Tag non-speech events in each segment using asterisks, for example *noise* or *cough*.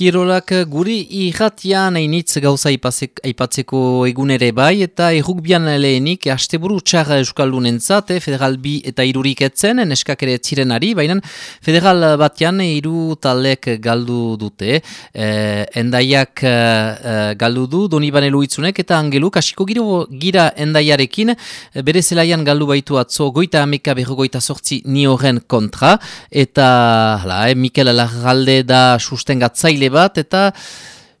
Kirolak guri irratian hainitz gauza aipatzeko egunere bai, eta errukbian lehenik asteburu txar Euskaldunentzat, eh, federal bi eta irurik etzen, neskak ere zirenari, baina federal batean iru talek galdu dute. Eh, endaiak eh, galdu du, doni luitzunek, eta angeluk, hasiko giro gira endaiarekin, bere zelaian galdu baitu atzo, goita ameka berro goita sortzi ni horren kontra, eta hala, eh, Mikel Larralde da sustengatzaile bat, eta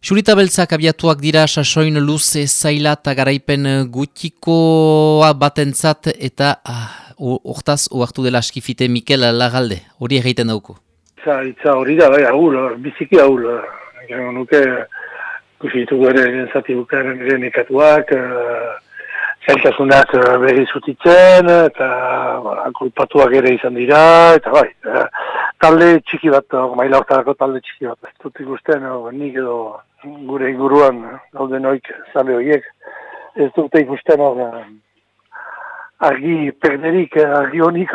Xurita beltzak abiatuak dira sasoin luze zaila eta garaipen gutikoa batentzat eta ah, hortaz oartu dela askifite Mikel Lagalde, hori egiten dauku. Itza, itza hori da, bai, ahul, biziki ahul. Gero nuke, kusitu ere gentzati bukaren ere nekatuak, uh, zailtasunak berri zutitzen, eta kulpatuak ere izan dira, eta bai, talde txiki bat, maila hortarako talde txiki bat. Ez dut ikusten, nik edo gure inguruan, gaude noik zale horiek, ez dute ikusten hor, argi perderik, argi honik,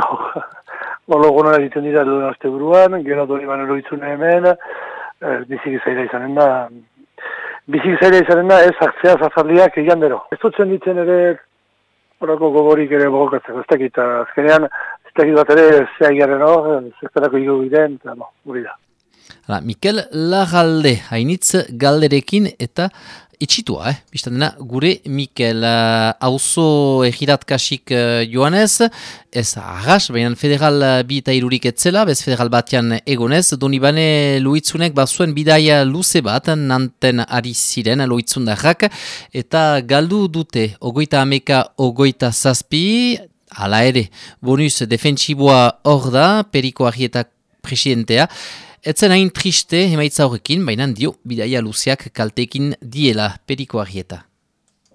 *laughs* bolo gonora ditzen dira duen azte buruan, gero dori banero itzune hemen, eh, bizik izaila izanen da, bizik izaila izanen da, ez hartzea zazarliak egian dero. Ez dut ditzen ere, horako gogorik ere bogokatzeko, ez dakit, azkenean, dakit bat ere, zea garen hor, zertarako higo biden, eta no, guri da. Hala, Mikel Lagalde, hainitz galderekin eta itxitua, eh? Bistan dena, gure Mikel hauzo uh, egiratkasik uh, joanez, ez agas, baina federal uh, bi eta irurik etzela, bez federal batean egonez, doni bane luitzunek bazuen bidaia luze bat, nanten ari ziren luitzundarrak, eta galdu dute, ogoita ameka, ogoita zazpi, Hala ere, bonus defentsiboa hor da, periko argietak presidentea, Etzen hain triste emaitza horrekin, baina dio bidaia luzeak kaltekin diela periko argieta.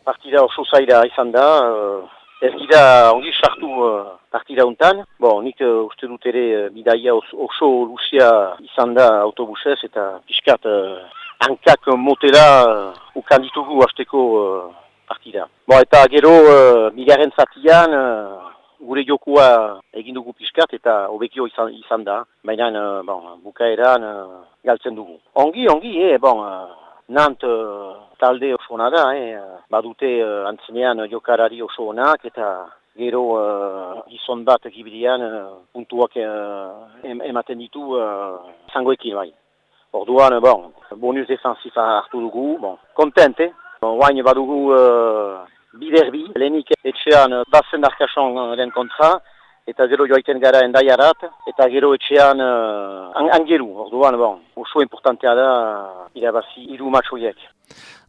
Partida oso zaira izan da, uh, ez dira ongi sartu uh, partida untan. Bon, nik uh, uste dut ere uh, bidaia oso luzea izan da autobusez eta piskat uh, hankak motela uh, ukan ditugu hasteko uh, partida. Bon, eta gero uh, migaren zatian, uh, gure jokua egin dugu pixkat eta hobekio izan, izan da, baina uh, bon, bukaeran uh, galtzen dugu. Ongi, ongi, eh, bon, uh, nant uh, talde oso da, eh, badute uh, antzenean jokarari oso onak eta gero uh, gizon bat egibidean uh, puntuak uh, ematen ditu uh, zangoekin bai. Orduan, bon, bonus defensifa hartu dugu, bon, kontente, bon, baina badugu uh, biderbi, lehenik etxean bazen arkason den kontra, eta gero joaiten gara endaiarat, eta gero etxean uh, angelu, orduan, bon, oso importantea da irabazi iru matxoiek.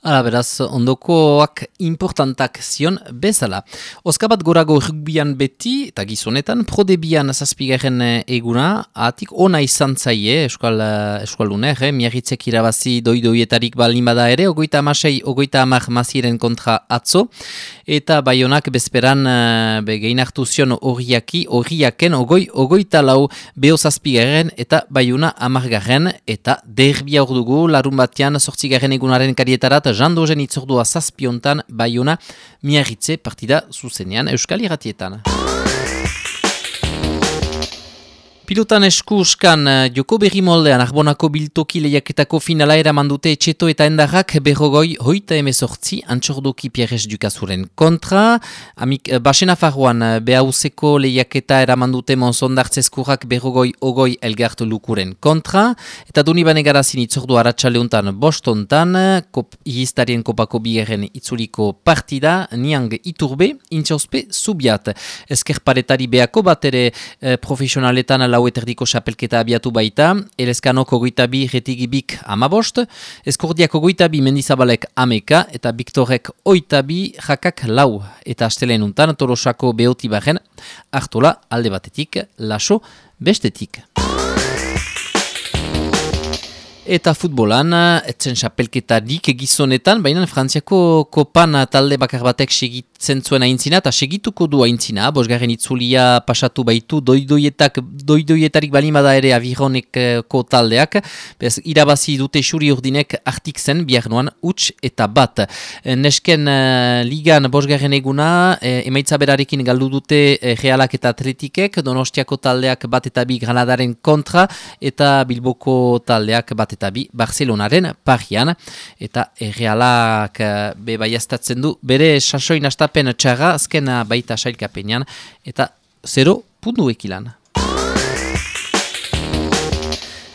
Hala beraz, ondokoak importantak zion bezala. Oskabat gorago rugbian beti, eta gizonetan, prodebian zazpigaren eh, eguna, atik ona izan zaie, eskual, eh, eskual luner, eh? miagitzek irabazi doidoietarik balin bada ere, ogoita amasei, ogoita amak maziren kontra atzo, eta baionak bezperan uh, begein hartu zion horiaki, horiaken, ogoi, ogoita lau beho zazpigaren, eta baiona amargaren, eta derbia hor dugu, larun batean, sortzigaren egunaren karietarat, jandozen itzordua zazpiontan baiona miarritze partida zuzenean Euskal Iratietan. Pilotan esku uskan, eh, joko berri moldean, arbonako biltoki lehiaketako finala eraman dute etxeto eta endarrak berrogoi hoita emezortzi antxordoki pierrez dukazuren kontra. Amik, eh, basena farroan, eh, behauzeko lehiaketa eraman dute monzondartzezkurrak berrogoi ogoi elgartu lukuren kontra. Eta duni bane garazin itzordu haratxaleuntan bostontan, kop, ihistarien kopako biherren itzuliko partida, niang iturbe, intxauspe, subiat. Ezker paretari behako bat ere profesionaletan lau eterdiko xapelketa abiatu baita, elezkanok ogoita bi retigibik amabost, eskordiak ogoita bi mendizabalek ameka, eta Viktorek oita jakak lau, eta astelen untan torosako behoti baren, hartola alde batetik, laso bestetik. Eta futbolan, etzen xapelketarik gizonetan, baina Frantziako kopan talde bakar batek segitzen zuen aintzina, eta segituko du aintzina, bosgarren itzulia pasatu baitu, doidoietak, doidoietarik balimada ere avironeko taldeak, bez, irabazi dute xuri urdinek artik zen, bihar noan, uts eta bat. Nesken uh, ligan bosgarren eguna, eh, emaitza berarekin galdu dute eh, realak eta atletikek, donostiako taldeak bat eta bi granadaren kontra, eta bilboko taldeak bat eta bi Barcelonaren parian, eta errealak uh, be baiaztatzen du bere sasoin astapen txarra azken baita sailkapenean, eta 0 puntu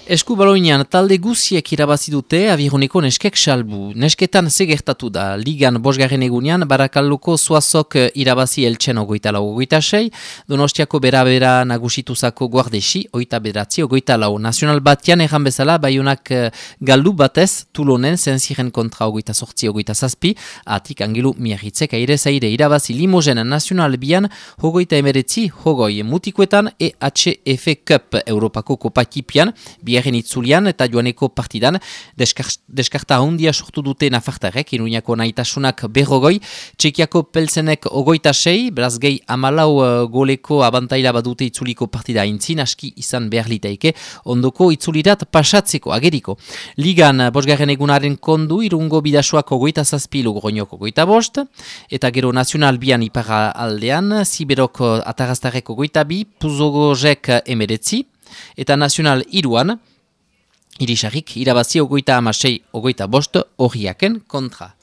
ekilan. Esku baloinean talde guziek irabazi dute abironeko neskek salbu. Nesketan segertatu da ligan bosgarren egunean barakalluko zuazok irabazi eltsen ogoita lau ogoita sei, donostiako bera-bera nagusituzako guardesi oita beratzi ogoita lau. Nazional batian erran bezala baiunak uh, galdu batez tulonen zenziren kontra ogoita sortzi ogoita zazpi, atik angilu miarritzek aire zaire irabazi limozen nazional bian hogoita emeretzi hogoi mutikoetan EHF Cup Europako kopakipian, bi biherren itzulian eta joaneko partidan deskarta hondia sortu dute nafartarek, iruñako nahitasunak berrogoi, txekiako pelzenek ogoita sei, beraz gehi amalau uh, goleko abantaila badute itzuliko partida intzin, aski izan behar litaike, ondoko itzulirat pasatzeko, ageriko. Ligan, uh, bosgarren egunaren kondu, irungo bidasuak ogoita zazpi logroñok ogoita bost, eta gero nazional bian ipara aldean, ziberok uh, ataraztarek ogoita bi, puzogozek emeretzi, eta nazional iruan, irisarrik irabazi ogoita amasei ogoita bost horiaken kontra.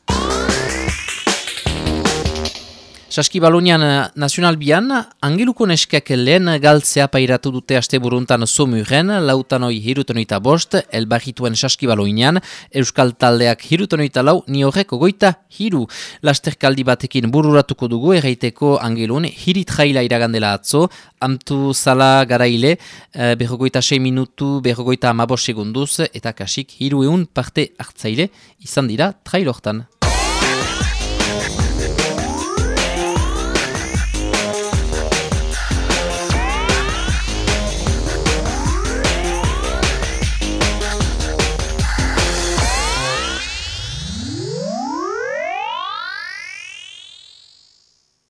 Saski Balonian eh, Nazional Bian, angeluko neskak lehen galtzea pairatu dute aste buruntan somuren, lautanoi hirutonoita bost, elbarrituen Saski Balonian, Euskal Taldeak hirutonoita lau, ni horrek ogoita hiru. Lasterkaldi batekin bururatuko dugu, erraiteko angelun, hirit jaila iragandela atzo, amtu zala garaile, eh, berrogoita 6 minutu, berrogoita amabos segunduz, eta kasik hiru eun parte hartzaile, izan dira trailortan.